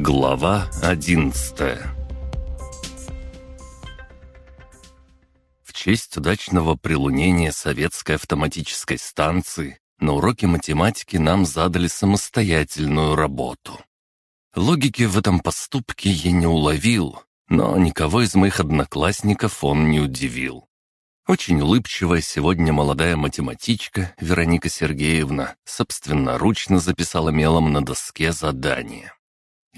Глава одиннадцатая В честь удачного прилунения советской автоматической станции на уроке математики нам задали самостоятельную работу. Логики в этом поступке я не уловил, но никого из моих одноклассников он не удивил. Очень улыбчивая сегодня молодая математичка Вероника Сергеевна собственноручно записала мелом на доске задание.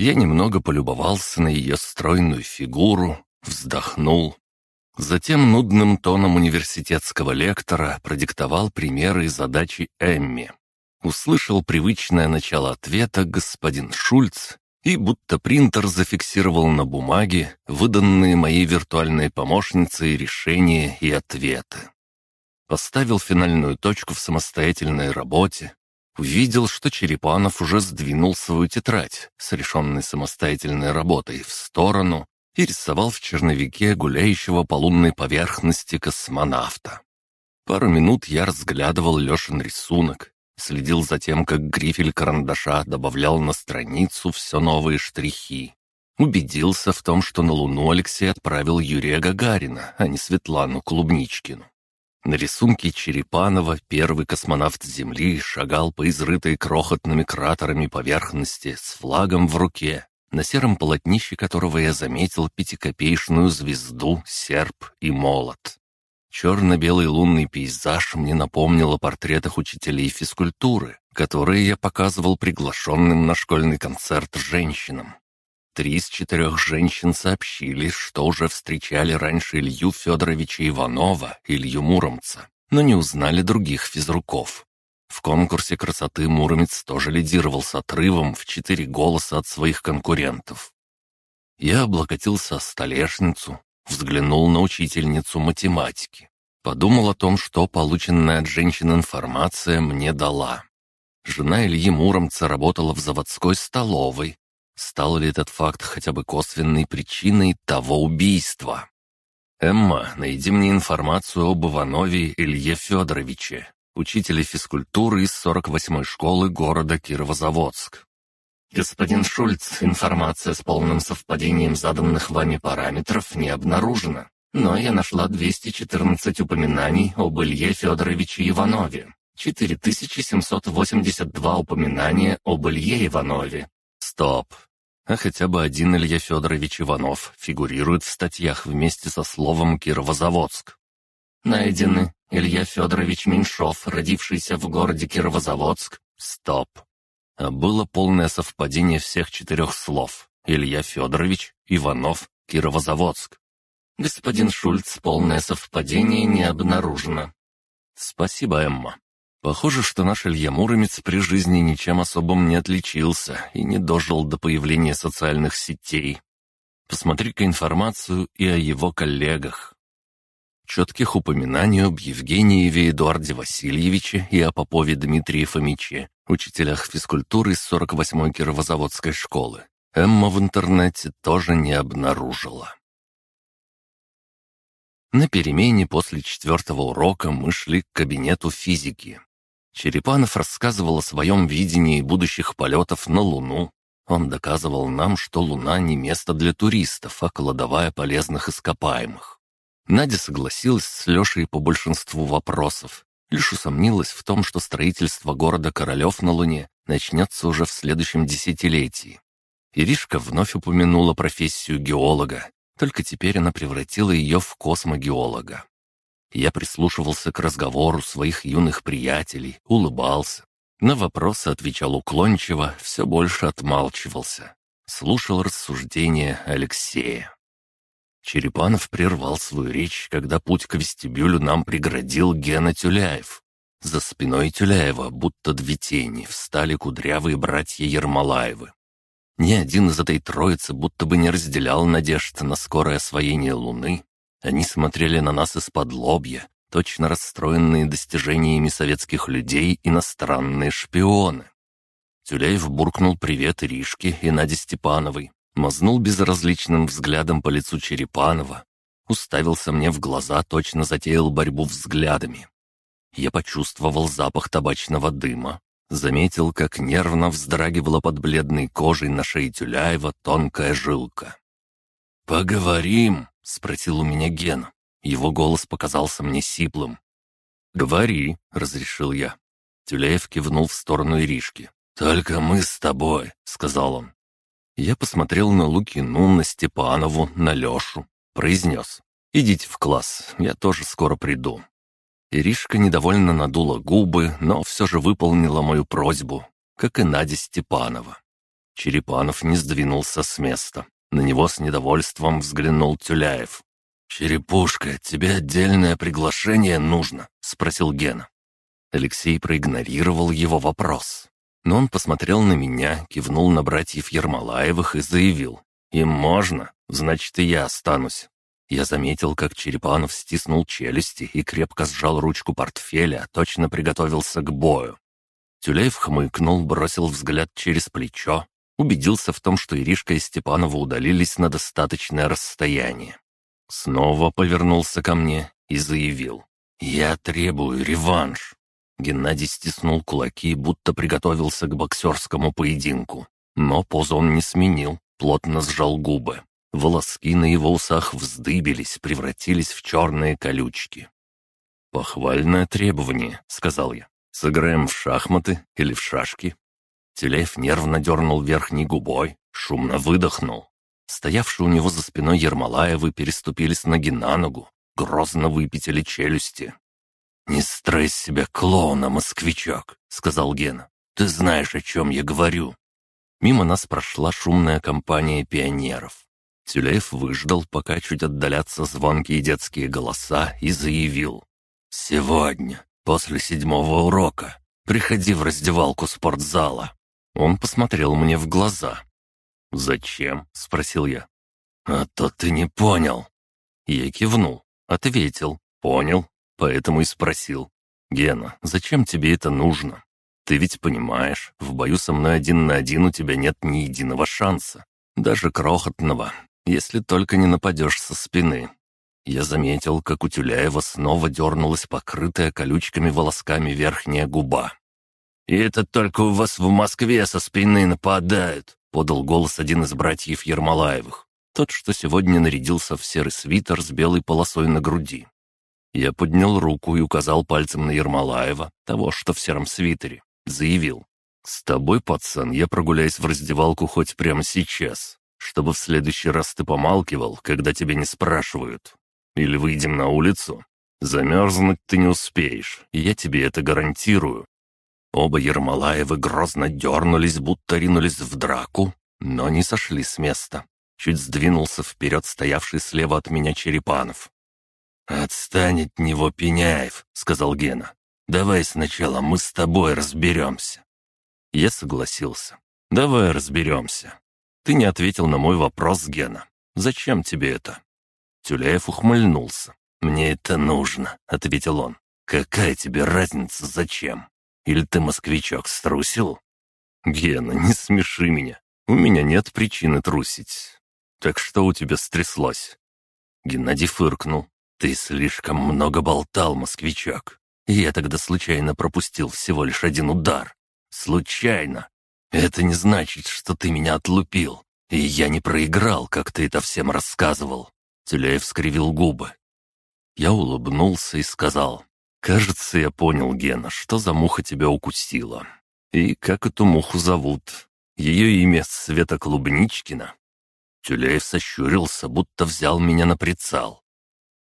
Я немного полюбовался на ее стройную фигуру, вздохнул. Затем нудным тоном университетского лектора продиктовал примеры и задачи Эмми. Услышал привычное начало ответа господин Шульц и будто принтер зафиксировал на бумаге выданные моей виртуальной помощницей решения и ответы. Поставил финальную точку в самостоятельной работе, увидел, что Черепанов уже сдвинул свою тетрадь с решенной самостоятельной работой в сторону и рисовал в черновике гуляющего по лунной поверхности космонавта. Пару минут я разглядывал Лешин рисунок, следил за тем, как грифель карандаша добавлял на страницу все новые штрихи. Убедился в том, что на Луну Алексей отправил Юрия Гагарина, а не Светлану Клубничкину. На рисунке Черепанова первый космонавт Земли шагал по изрытой крохотными кратерами поверхности с флагом в руке, на сером полотнище которого я заметил пятикопеечную звезду, серп и молот. Черно-белый лунный пейзаж мне напомнил о портретах учителей физкультуры, которые я показывал приглашенным на школьный концерт женщинам. Три из четырех женщин сообщили, что уже встречали раньше Илью Федоровича Иванова, Илью Муромца, но не узнали других физруков. В конкурсе красоты Муромец тоже лидировал с отрывом в четыре голоса от своих конкурентов. Я облокотился о столешницу, Взглянул на учительницу математики. Подумал о том, что полученная от женщин информация мне дала. Жена Ильи Муромца работала в заводской столовой. Стал ли этот факт хотя бы косвенной причиной того убийства? «Эмма, найди мне информацию об Иванове Илье Федоровиче, учителе физкультуры из 48-й школы города Кировозаводск. «Господин Шульц, информация с полным совпадением заданных вами параметров не обнаружена, но я нашла 214 упоминаний об Илье Федоровиче Иванове, 4782 упоминания об Илье Иванове». «Стоп! А хотя бы один Илья Федорович Иванов фигурирует в статьях вместе со словом «Кировозаводск». Найдены Илья Федорович Меньшов, родившийся в городе Кировозаводск. Стоп а было полное совпадение всех четырех слов. Илья Федорович, Иванов, Кировозаводск. Господин Шульц, полное совпадение не обнаружено. Спасибо, Эмма. Похоже, что наш Илья Муромец при жизни ничем особым не отличился и не дожил до появления социальных сетей. Посмотри-ка информацию и о его коллегах. Четких упоминаний об Евгении Эдуарде Васильевиче и о Попове Дмитрии Фомиче учителях физкультуры из 48-й Кировозаводской школы, Эмма в интернете тоже не обнаружила. На перемене после четвертого урока мы шли к кабинету физики. Черепанов рассказывал о своем видении будущих полетов на Луну. Он доказывал нам, что Луна не место для туристов, а кладовая полезных ископаемых. Надя согласилась с Лешей по большинству вопросов, лишь усомнилась в том, что строительство города Королев на Луне начнется уже в следующем десятилетии. Иришка вновь упомянула профессию геолога, только теперь она превратила ее в космогеолога. Я прислушивался к разговору своих юных приятелей, улыбался. На вопросы отвечал уклончиво, все больше отмалчивался. Слушал рассуждения Алексея. Черепанов прервал свою речь, когда путь к вестибюлю нам преградил Гена Тюляев. За спиной Тюляева, будто две тени, встали кудрявые братья Ермолаевы. Ни один из этой троицы будто бы не разделял надежд на скорое освоение Луны. Они смотрели на нас из-под лобья, точно расстроенные достижениями советских людей иностранные шпионы. Тюляев буркнул привет Иришке и Наде Степановой, мазнул безразличным взглядом по лицу Черепанова, уставился мне в глаза, точно затеял борьбу взглядами. Я почувствовал запах табачного дыма, Заметил, как нервно вздрагивала под бледной кожей на шее Тюляева тонкая жилка. «Поговорим?» — спросил у меня Гена. Его голос показался мне сиплым. «Говори», — разрешил я. Тюляев кивнул в сторону Иришки. «Только мы с тобой», — сказал он. Я посмотрел на Лукину, на Степанову, на Лешу. Произнес. «Идите в класс, я тоже скоро приду». Иришка недовольно надула губы, но все же выполнила мою просьбу, как и Надя Степанова. Черепанов не сдвинулся с места. На него с недовольством взглянул Тюляев. «Черепушка, тебе отдельное приглашение нужно?» — спросил Гена. Алексей проигнорировал его вопрос. Но он посмотрел на меня, кивнул на братьев Ермолаевых и заявил. «Им можно, значит, и я останусь». Я заметил, как Черепанов стиснул челюсти и крепко сжал ручку портфеля, точно приготовился к бою. Тюлеев хмыкнул, бросил взгляд через плечо, убедился в том, что Иришка и Степанова удалились на достаточное расстояние. Снова повернулся ко мне и заявил. «Я требую реванш». Геннадий стиснул кулаки, будто приготовился к боксерскому поединку. Но позу он не сменил, плотно сжал губы. Волоски на его усах вздыбились, превратились в черные колючки. «Похвальное требование», — сказал я. «Сыграем в шахматы или в шашки?» Телеев нервно дернул верхней губой, шумно выдохнул. Стоявшие у него за спиной Ермолаевы переступили с ноги на ногу, грозно выпятили челюсти. «Не строй себя клоуна, москвичок», — сказал Гена. «Ты знаешь, о чем я говорю». Мимо нас прошла шумная компания пионеров. Тюлеев выждал, пока чуть отдалятся звонкие детские голоса, и заявил. «Сегодня, после седьмого урока, приходи в раздевалку спортзала». Он посмотрел мне в глаза. «Зачем?» — спросил я. «А то ты не понял». Я кивнул, ответил. «Понял, поэтому и спросил. «Гена, зачем тебе это нужно? Ты ведь понимаешь, в бою со мной один на один у тебя нет ни единого шанса, даже крохотного, если только не нападешь со спины». Я заметил, как у Тюляева снова дернулась покрытая колючками волосками верхняя губа. «И это только у вас в Москве со спины нападают», — подал голос один из братьев Ермолаевых. Тот, что сегодня нарядился в серый свитер с белой полосой на груди. Я поднял руку и указал пальцем на Ермолаева, того, что в сером свитере. Заявил. «С тобой, пацан, я прогуляюсь в раздевалку хоть прямо сейчас, чтобы в следующий раз ты помалкивал, когда тебя не спрашивают. Или выйдем на улицу. Замерзнуть ты не успеешь, я тебе это гарантирую». Оба Ермолаевы грозно дернулись, будто ринулись в драку, но не сошли с места. Чуть сдвинулся вперед стоявший слева от меня Черепанов. «Отстань от него, Пеняев», — сказал Гена. «Давай сначала мы с тобой разберемся». Я согласился. «Давай разберемся». Ты не ответил на мой вопрос, Гена. Зачем тебе это?» Тюляев ухмыльнулся. «Мне это нужно», — ответил он. «Какая тебе разница, зачем? Или ты, москвичок, струсил?» «Гена, не смеши меня. У меня нет причины трусить. Так что у тебя стряслось?» Геннадий фыркнул. «Ты слишком много болтал, москвичок. Я тогда случайно пропустил всего лишь один удар. Случайно. Это не значит, что ты меня отлупил. И я не проиграл, как ты это всем рассказывал». Тюляев скривил губы. Я улыбнулся и сказал, «Кажется, я понял, Гена, что за муха тебя укусила. И как эту муху зовут? Ее имя Света Клубничкина?» Тюляев сощурился, будто взял меня на прицел.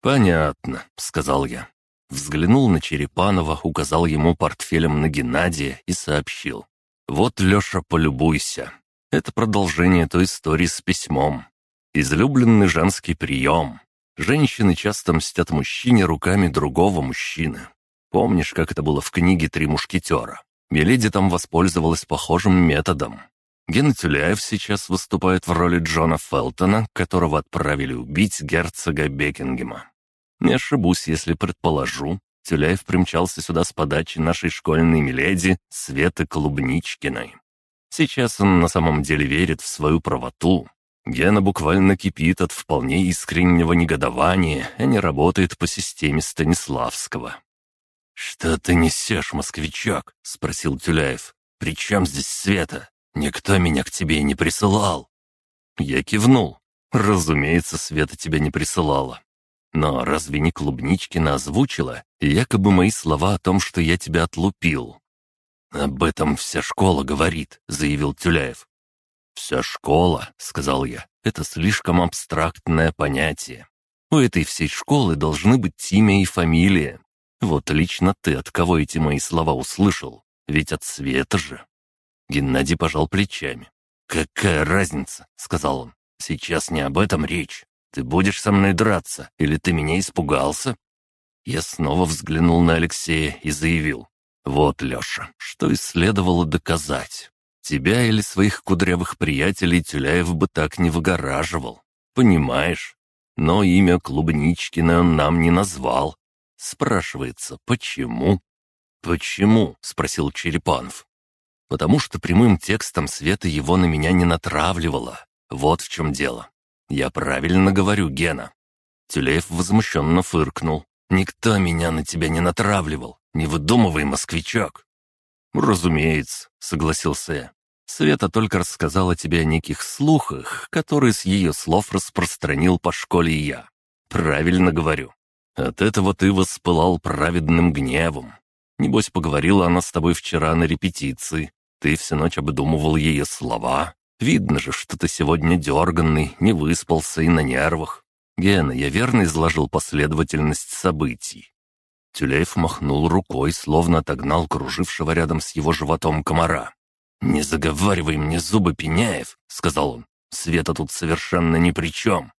«Понятно», — сказал я. Взглянул на Черепанова, указал ему портфелем на Геннадия и сообщил. «Вот, Леша, полюбуйся. Это продолжение той истории с письмом. Излюбленный женский прием. Женщины часто мстят мужчине руками другого мужчины. Помнишь, как это было в книге «Три мушкетера»? Меледи там воспользовалась похожим методом. Ген Тюляев сейчас выступает в роли Джона Фелтона, которого отправили убить герцога Бекингема. Не ошибусь, если предположу, Тюляев примчался сюда с подачи нашей школьной миледи Светы Клубничкиной. Сейчас он на самом деле верит в свою правоту. Гена буквально кипит от вполне искреннего негодования, а не работает по системе Станиславского. «Что ты несешь, москвичок?» — спросил Тюляев. «При чем здесь Света? Никто меня к тебе не присылал». Я кивнул. Разумеется, Света тебя не присылала. Но разве не Клубничкина озвучила якобы мои слова о том, что я тебя отлупил? «Об этом вся школа говорит», — заявил Тюляев. «Вся школа», — сказал я, — «это слишком абстрактное понятие. У этой всей школы должны быть имя и фамилия. Вот лично ты от кого эти мои слова услышал? Ведь от Света же». Геннадий пожал плечами. «Какая разница?» — сказал он. «Сейчас не об этом речь. Ты будешь со мной драться, или ты меня испугался?» Я снова взглянул на Алексея и заявил. «Вот, Леша, что и следовало доказать. Тебя или своих кудрявых приятелей Тюляев бы так не выгораживал. Понимаешь? Но имя Клубничкина он нам не назвал. Спрашивается, почему?» «Почему?» — спросил Черепанов. «Потому что прямым текстом Света его на меня не натравливала. Вот в чем дело. Я правильно говорю, Гена». Тюлеев возмущенно фыркнул. «Никто меня на тебя не натравливал. Не выдумывай, москвичок!» «Разумеется», — согласился я. «Света только рассказала тебе о неких слухах, которые с ее слов распространил по школе я. Правильно говорю. От этого ты воспылал праведным гневом. Небось, поговорила она с тобой вчера на репетиции. Ты всю ночь обдумывал ее слова. Видно же, что ты сегодня дерганный, не выспался и на нервах. Гена, я верно изложил последовательность событий. Тюлеев махнул рукой, словно отогнал кружившего рядом с его животом комара. «Не заговаривай мне зубы, Пеняев», — сказал он. «Света тут совершенно ни при чем».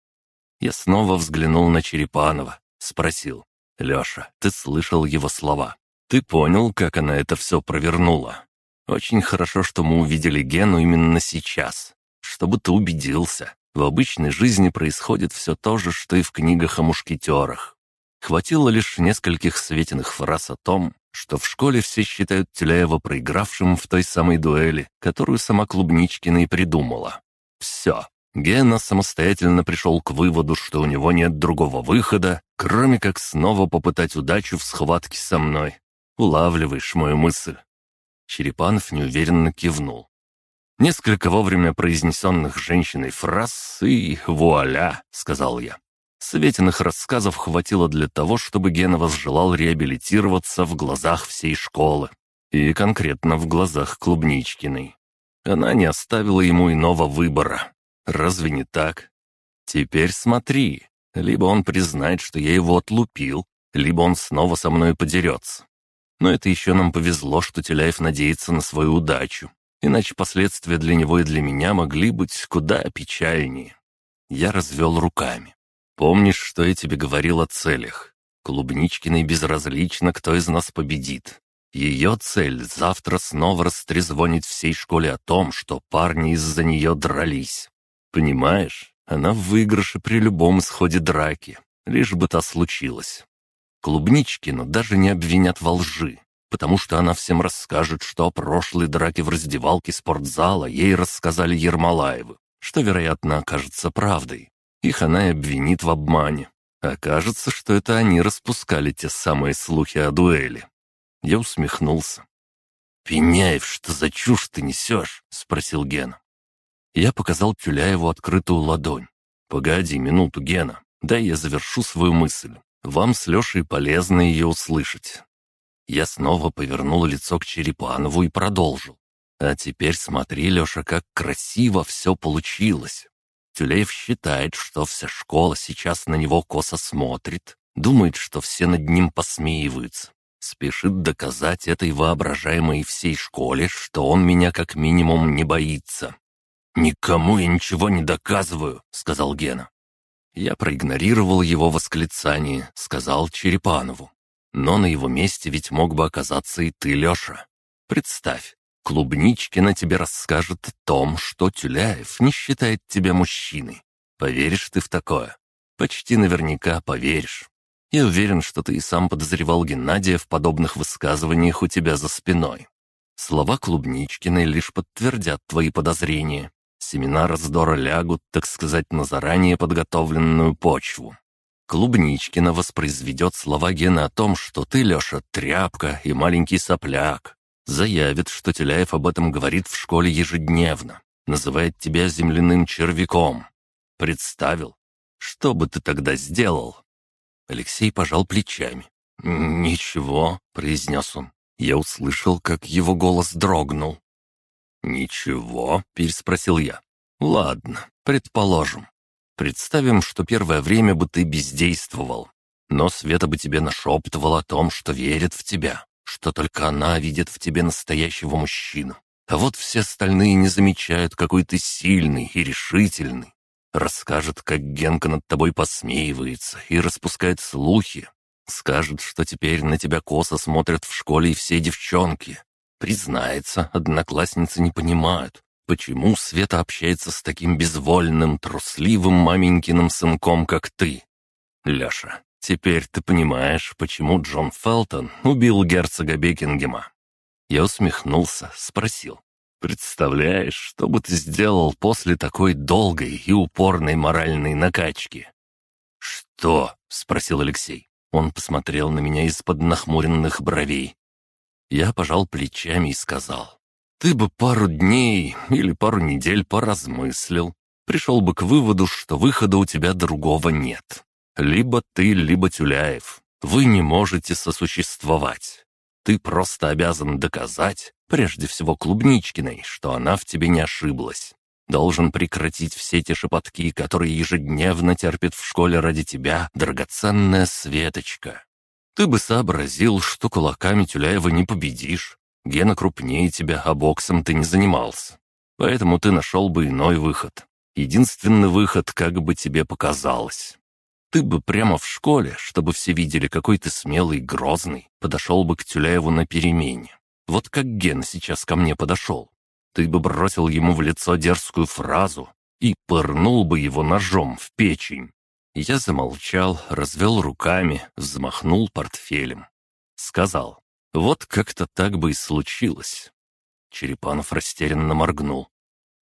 Я снова взглянул на Черепанова, спросил. «Леша, ты слышал его слова? Ты понял, как она это все провернула? Очень хорошо, что мы увидели Гену именно сейчас. Чтобы ты убедился, в обычной жизни происходит все то же, что и в книгах о мушкетерах. Хватило лишь нескольких светиных фраз о том, что в школе все считают Теляева проигравшим в той самой дуэли, которую сама Клубничкина и придумала. Все. Гена самостоятельно пришел к выводу, что у него нет другого выхода, кроме как снова попытать удачу в схватке со мной. Улавливаешь мою мысль. Черепанов неуверенно кивнул. Несколько вовремя произнесенных женщиной фраз и «вуаля», — сказал я. Светиных рассказов хватило для того, чтобы Гена возжелал реабилитироваться в глазах всей школы. И конкретно в глазах Клубничкиной. Она не оставила ему иного выбора. Разве не так? Теперь смотри. Либо он признает, что я его отлупил, либо он снова со мной подерется. Но это еще нам повезло, что Теляев надеется на свою удачу. Иначе последствия для него и для меня могли быть куда печальнее. Я развел руками. Помнишь, что я тебе говорил о целях? Клубничкиной безразлично, кто из нас победит. Ее цель — завтра снова растрезвонить всей школе о том, что парни из-за нее дрались. Понимаешь, она в выигрыше при любом исходе драки, лишь бы та случилась. Клубничкину даже не обвинят во лжи, потому что она всем расскажет, что о прошлой драке в раздевалке спортзала ей рассказали Ермолаевы, что, вероятно, окажется правдой. Их она и обвинит в обмане. Окажется, что это они распускали те самые слухи о дуэли. Я усмехнулся. «Пеняев, что за чушь ты несешь?» — спросил Гена. Я показал Тюляеву открытую ладонь. «Погоди минуту, Гена, дай я завершу свою мысль. Вам с Лешей полезно ее услышать». Я снова повернул лицо к Черепанову и продолжил. «А теперь смотри, Леша, как красиво все получилось. Тюлеев считает, что вся школа сейчас на него косо смотрит, думает, что все над ним посмеиваются. Спешит доказать этой воображаемой всей школе, что он меня как минимум не боится. «Никому я ничего не доказываю», — сказал Гена. Я проигнорировал его восклицание, сказал Черепанову. Но на его месте ведь мог бы оказаться и ты, Леша. Представь, Клубничкина тебе расскажет о том, что Тюляев не считает тебя мужчиной. Поверишь ты в такое? Почти наверняка поверишь. Я уверен, что ты и сам подозревал Геннадия в подобных высказываниях у тебя за спиной. Слова Клубничкиной лишь подтвердят твои подозрения. Семена раздора лягут, так сказать, на заранее подготовленную почву. Клубничкина воспроизведет слова Гена о том, что ты, Леша, тряпка и маленький сопляк, Заявит, что Теляев об этом говорит в школе ежедневно. Называет тебя земляным червяком. Представил? Что бы ты тогда сделал?» Алексей пожал плечами. «Ничего», — произнес он. Я услышал, как его голос дрогнул. «Ничего?» — переспросил я. «Ладно, предположим. Представим, что первое время бы ты бездействовал, но Света бы тебе нашептывала о том, что верит в тебя, что только она видит в тебе настоящего мужчину. А вот все остальные не замечают, какой ты сильный и решительный. Расскажет, как Генка над тобой посмеивается и распускает слухи. Скажет, что теперь на тебя косо смотрят в школе и все девчонки. Признается, одноклассницы не понимают, почему Света общается с таким безвольным, трусливым маменькиным сынком, как ты. Леша, теперь ты понимаешь, почему Джон Фелтон убил герцога Бекингема. Я усмехнулся, спросил. «Представляешь, что бы ты сделал после такой долгой и упорной моральной накачки?» «Что?» — спросил Алексей. Он посмотрел на меня из-под нахмуренных бровей. Я пожал плечами и сказал. Ты бы пару дней или пару недель поразмыслил. Пришел бы к выводу, что выхода у тебя другого нет. Либо ты, либо Тюляев. Вы не можете сосуществовать. Ты просто обязан доказать, прежде всего Клубничкиной, что она в тебе не ошиблась. Должен прекратить все те шепотки, которые ежедневно терпит в школе ради тебя драгоценная Светочка. Ты бы сообразил, что кулаками Тюляева не победишь, Гена крупнее тебя, а боксом ты не занимался. Поэтому ты нашел бы иной выход. Единственный выход, как бы тебе показалось. Ты бы прямо в школе, чтобы все видели, какой ты смелый и грозный, подошел бы к Тюляеву на перемене. Вот как Гена сейчас ко мне подошел. Ты бы бросил ему в лицо дерзкую фразу и пырнул бы его ножом в печень. Я замолчал, развел руками, взмахнул портфелем. Сказал, вот как-то так бы и случилось. Черепанов растерянно моргнул.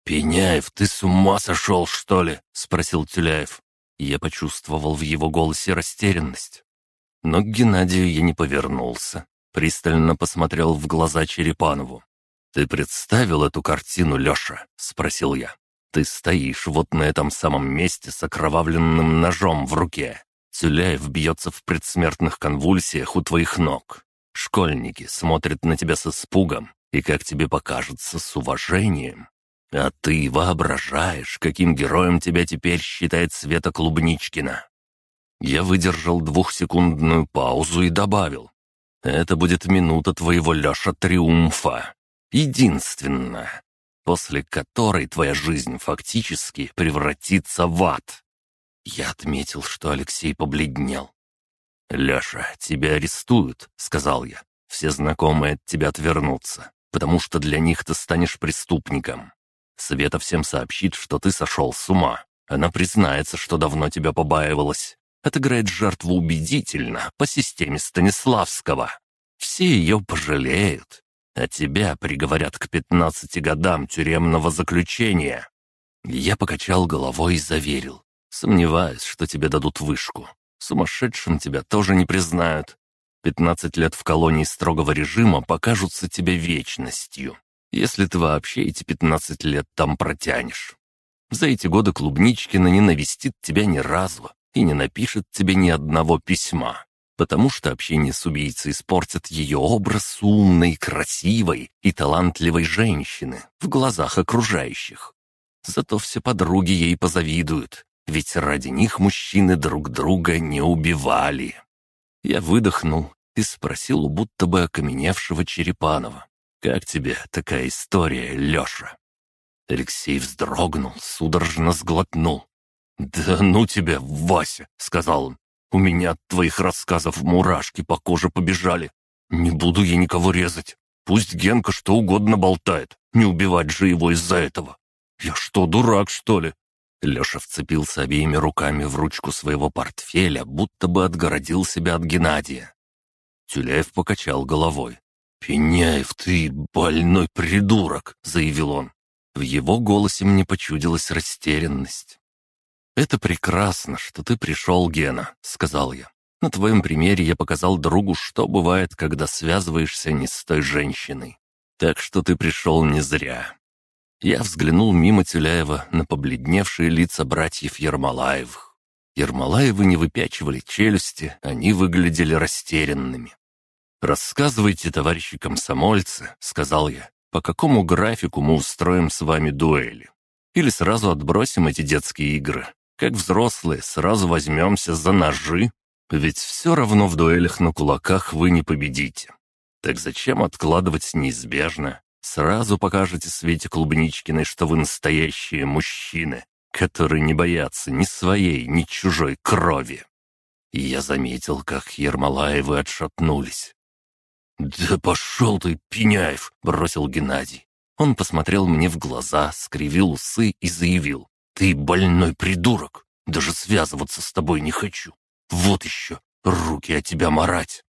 «Пеняев, ты с ума сошел, что ли?» — спросил Тюляев. Я почувствовал в его голосе растерянность. Но к Геннадию я не повернулся. Пристально посмотрел в глаза Черепанову. «Ты представил эту картину, Леша?» — спросил я. «Ты стоишь вот на этом самом месте с окровавленным ножом в руке. Тюляев бьется в предсмертных конвульсиях у твоих ног. Школьники смотрят на тебя с испугом и, как тебе покажется, с уважением. А ты воображаешь, каким героем тебя теперь считает Света Клубничкина. Я выдержал двухсекундную паузу и добавил. Это будет минута твоего Леша триумфа. Единственная, после которой твоя жизнь фактически превратится в ад. Я отметил, что Алексей побледнел. «Леша, тебя арестуют», — сказал я. «Все знакомые от тебя отвернутся, потому что для них ты станешь преступником. Света всем сообщит, что ты сошел с ума. Она признается, что давно тебя побаивалась. Отыграет жертву убедительно, по системе Станиславского. Все ее пожалеют, а тебя приговорят к пятнадцати годам тюремного заключения». Я покачал головой и заверил. Сомневаюсь, что тебе дадут вышку. Сумасшедшим тебя тоже не признают. Пятнадцать лет в колонии строгого режима покажутся тебе вечностью, если ты вообще эти пятнадцать лет там протянешь. За эти годы Клубничкина не навестит тебя ни разу и не напишет тебе ни одного письма, потому что общение с убийцей испортит ее образ умной, красивой и талантливой женщины в глазах окружающих. Зато все подруги ей позавидуют, ведь ради них мужчины друг друга не убивали. Я выдохнул и спросил у будто бы окаменевшего Черепанова. «Как тебе такая история, Леша?» Алексей вздрогнул, судорожно сглотнул. «Да ну тебя, Вася!» — сказал он. «У меня от твоих рассказов мурашки по коже побежали. Не буду я никого резать. Пусть Генка что угодно болтает. Не убивать же его из-за этого. Я что, дурак, что ли? Леша вцепился обеими руками в ручку своего портфеля, будто бы отгородил себя от Геннадия. Тюляев покачал головой. «Пеняев, ты больной придурок!» — заявил он. В его голосе мне почудилась растерянность. «Это прекрасно, что ты пришел, Гена», — сказал я. «На твоем примере я показал другу, что бывает, когда связываешься не с той женщиной. Так что ты пришел не зря». Я взглянул мимо Тюляева на побледневшие лица братьев Ермолаевых. Ермолаевы не выпячивали челюсти, они выглядели растерянными. «Рассказывайте, товарищи комсомольцы», — сказал я, «по какому графику мы устроим с вами дуэли? Или сразу отбросим эти детские игры? Как взрослые, сразу возьмемся за ножи? Ведь все равно в дуэлях на кулаках вы не победите. Так зачем откладывать неизбежно? Сразу покажете Свете Клубничкиной, что вы настоящие мужчины, которые не боятся ни своей, ни чужой крови. И я заметил, как Ермолаевы отшатнулись. «Да пошел ты, Пеняев!» — бросил Геннадий. Он посмотрел мне в глаза, скривил усы и заявил. «Ты больной придурок! Даже связываться с тобой не хочу! Вот еще! Руки от тебя марать!»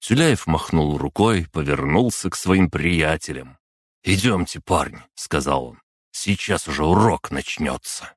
Тюляев махнул рукой, повернулся к своим приятелям. «Идемте, парни», — сказал он. «Сейчас уже урок начнется».